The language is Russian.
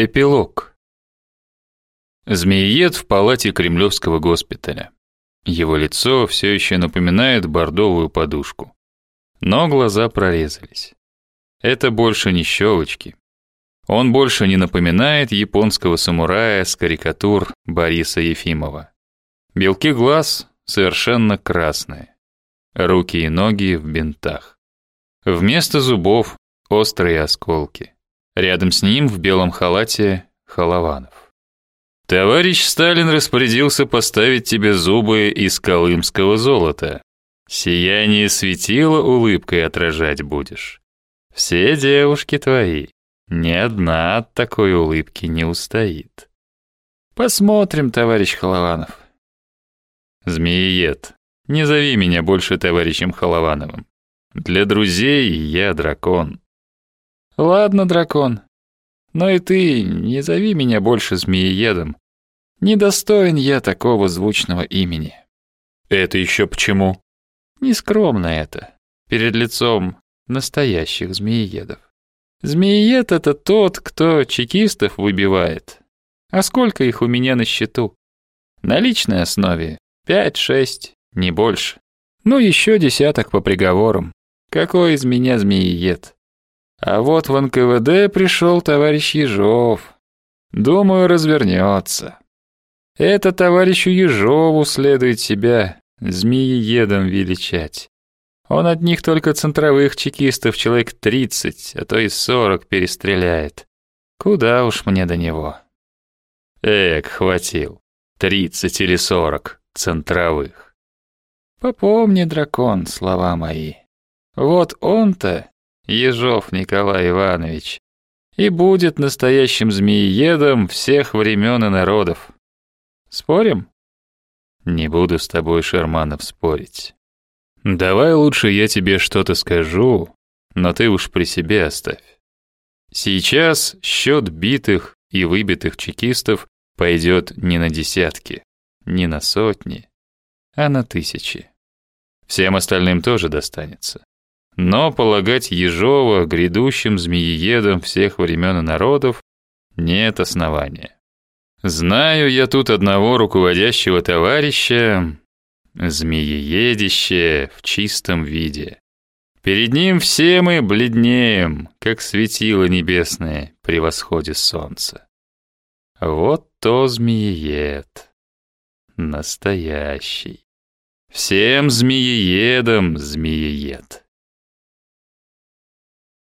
Эпилог. Змеиед в палате Кремлевского госпиталя. Его лицо все еще напоминает бордовую подушку. Но глаза прорезались. Это больше не щелочки. Он больше не напоминает японского самурая с карикатур Бориса Ефимова. Белки глаз совершенно красные. Руки и ноги в бинтах. Вместо зубов острые осколки. Рядом с ним в белом халате Холованов. Товарищ Сталин распорядился поставить тебе зубы из колымского золота. Сияние светила улыбкой отражать будешь. Все девушки твои, ни одна от такой улыбки не устоит. Посмотрим, товарищ Холованов. Змеиед, не зови меня больше товарищем Холовановым. Для друзей я дракон. Ладно, дракон. Но и ты не зови меня больше змеиедом. Недостоин я такого звучного имени. Это еще почему? Нескромно это. Перед лицом настоящих змеиедов. Змеиед — это тот, кто чекистов выбивает. А сколько их у меня на счету? На личной основе пять-шесть, не больше. Ну, еще десяток по приговорам. Какой из меня змеиед? А вот в НКВД пришел товарищ Ежов. Думаю, развернется. Это товарищу Ежову следует себя змеиедом величать. Он от них только центровых чекистов человек 30, а то и 40 перестреляет. Куда уж мне до него. Эк, хватил. 30 или 40 центровых. Попомни, дракон, слова мои. Вот он-то Ежов Николай Иванович, и будет настоящим змеиедом всех времен и народов. Спорим? Не буду с тобой, Шерманов, спорить. Давай лучше я тебе что-то скажу, но ты уж при себе оставь. Сейчас счет битых и выбитых чекистов пойдет не на десятки, не на сотни, а на тысячи. Всем остальным тоже достанется. Но полагать Ежова грядущим змеиедом всех времен и народов нет основания. Знаю я тут одного руководящего товарища, змееедище в чистом виде. Перед ним все мы бледнеем, как светило небесное при восходе солнца. Вот то змеиед. Настоящий. Всем змеиедам змеиед.